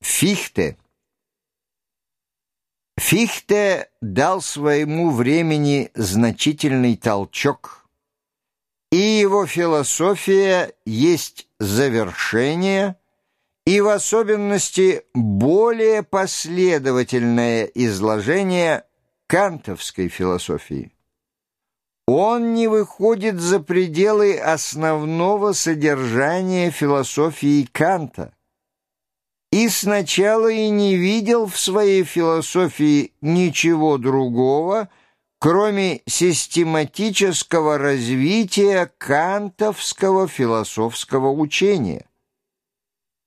Фихте. Фихте дал своему времени значительный толчок, и его философия есть завершение и в особенности более последовательное изложение кантовской философии. Он не выходит за пределы основного содержания философии Канта и сначала и не видел в своей философии ничего другого, кроме систематического развития кантовского философского учения.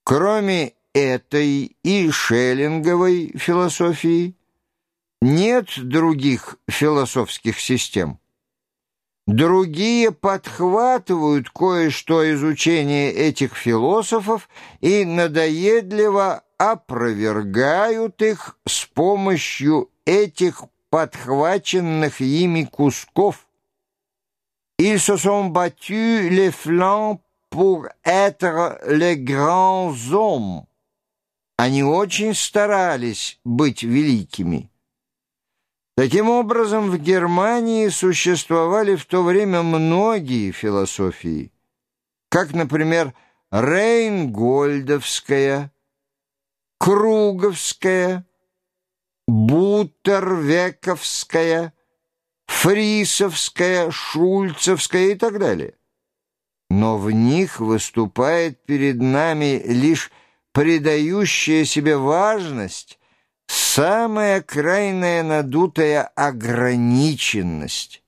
Кроме этой и шеллинговой философии нет других философских систем. Другие подхватывают кое-что из учения этих философов и надоедливо опровергают их с помощью этих подхваченных ими кусков. Ils se sont battus les flancs pour être les grands hommes. Они очень старались быть великими. Таким образом, в Германии существовали в то время многие философии, как, например, Рейнгольдовская, Круговская, Бутервековская, Фрисовская, Шульцевская и так далее. Но в них выступает перед нами лишь придающая себе важность самая крайняя надутая ограниченность.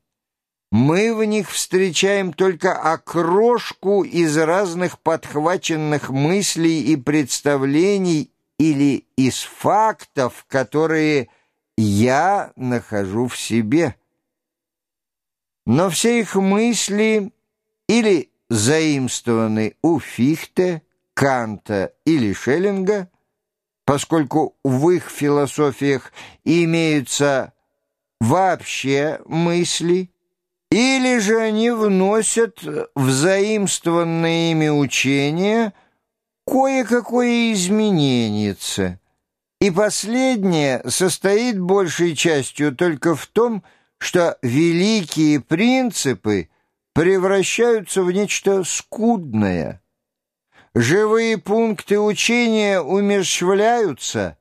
Мы в них встречаем только окрошку из разных подхваченных мыслей и представлений или из фактов, которые я нахожу в себе. Но все их мысли или заимствованы у Фихте, Канта или Шеллинга – поскольку в их философиях имеются вообще мысли, или же они вносят в заимствованные ими учения кое-какое изменение, и последнее состоит большей частью только в том, что великие принципы превращаются в нечто скудное – живые пункты учения умерщвляются,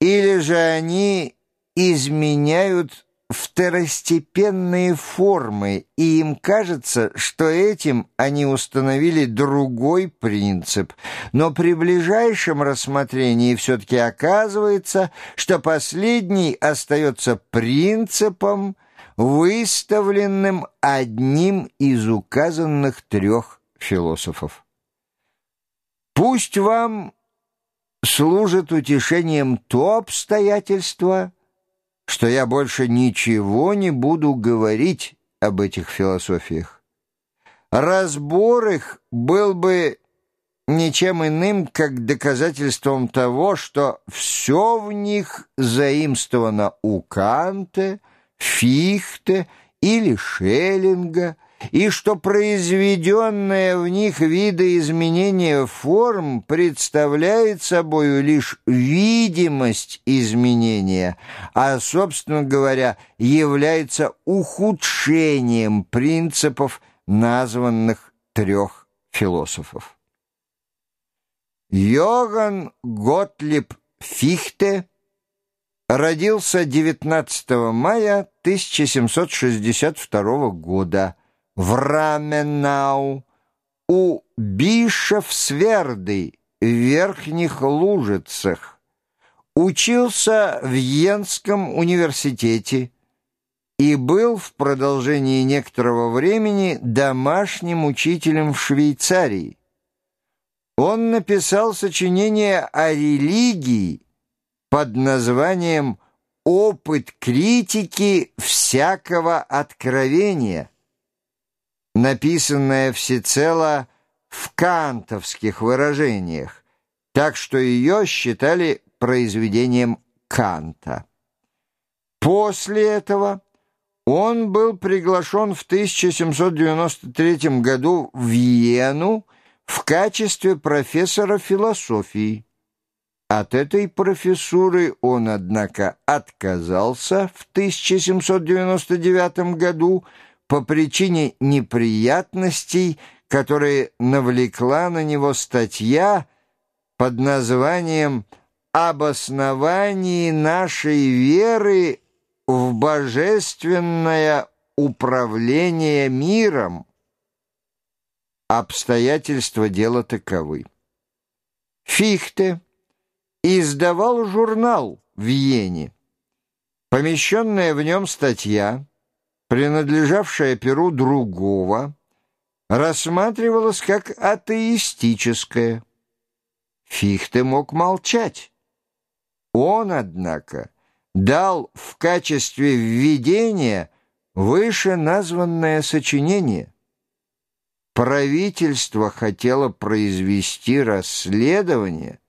или же они изменяют второстепенные формы, и им кажется, что этим они установили другой принцип. Но при ближайшем рассмотрении все-таки оказывается, что последний остается принципом, выставленным одним из указанных трех философов. Пусть вам служит утешением то обстоятельство, что я больше ничего не буду говорить об этих философиях. Разбор их был бы ничем иным, как доказательством того, что все в них заимствовано у Канта, Фихте или Шеллинга – и что произведенное в них видоизменение форм представляет собою лишь видимость изменения, а, собственно говоря, является ухудшением принципов названных трех философов. Йоган Готлиб Фихте родился 19 мая 1762 года в Раменау, у Бишевсверды в Верхних Лужицах, учился в Йенском университете и был в продолжении некоторого времени домашним учителем в Швейцарии. Он написал сочинение о религии под названием «Опыт критики всякого откровения», написанная всецело в кантовских выражениях, так что ее считали произведением Канта. После этого он был приглашен в 1793 году в Вену в качестве профессора философии. От этой профессуры он, однако, отказался в 1799 году по причине неприятностей, которые навлекла на него статья под названием «Об основании нашей веры в божественное управление миром». Обстоятельства дела таковы. Фихте издавал журнал в Вене. Помещенная в нем статья, принадлежавшая перу другого, рассматривалась как атеистическая. Фихте мог молчать. Он, однако, дал в качестве введения вышеназванное сочинение. Правительство хотело произвести расследование.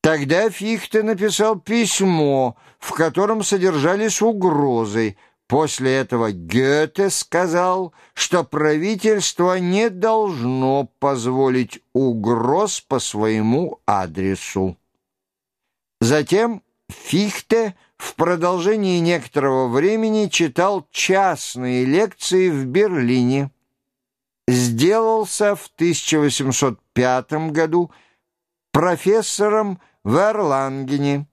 Тогда Фихте написал письмо, в котором содержались угрозы – После этого Гёте сказал, что правительство не должно позволить угроз по своему адресу. Затем Фихте в продолжении некоторого времени читал частные лекции в Берлине. Сделался в 1805 году профессором в Эрлангене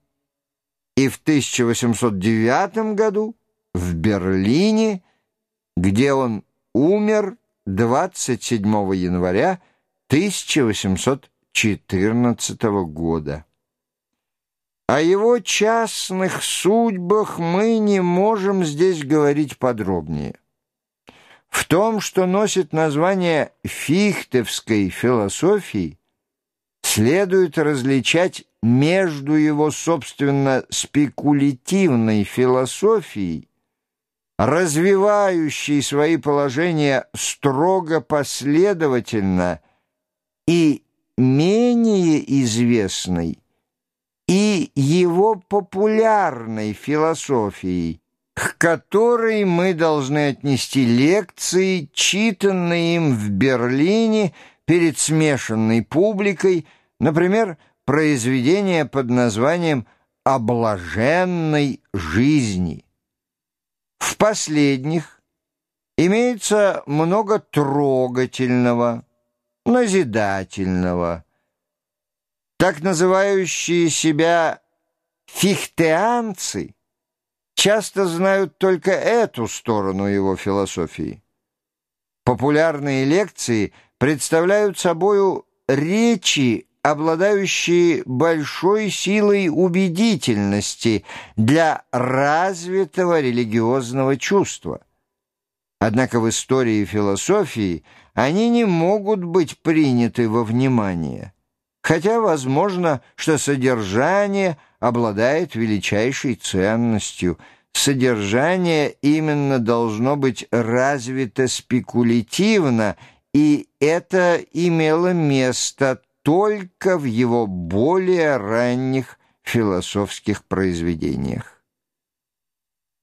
и в 1809 году в Берлине, где он умер 27 января 1814 года. О его частных судьбах мы не можем здесь говорить подробнее. В том, что носит название фихтевской философии, следует различать между его, собственно, спекулятивной философией развивающий свои положения строго последовательно и менее известной, и его популярной философией, к которой мы должны отнести лекции, читанные им в Берлине перед смешанной публикой, например, произведение под названием «О блаженной жизни». Последних имеется много трогательного, назидательного. Так называющие себя фихтеанцы часто знают только эту сторону его философии. Популярные лекции представляют собою речи обладающие большой силой убедительности для развитого религиозного чувства. Однако в истории философии они не могут быть приняты во внимание, хотя возможно, что содержание обладает величайшей ценностью. Содержание именно должно быть развито спекулятивно, и это имело место только в его более ранних философских произведениях.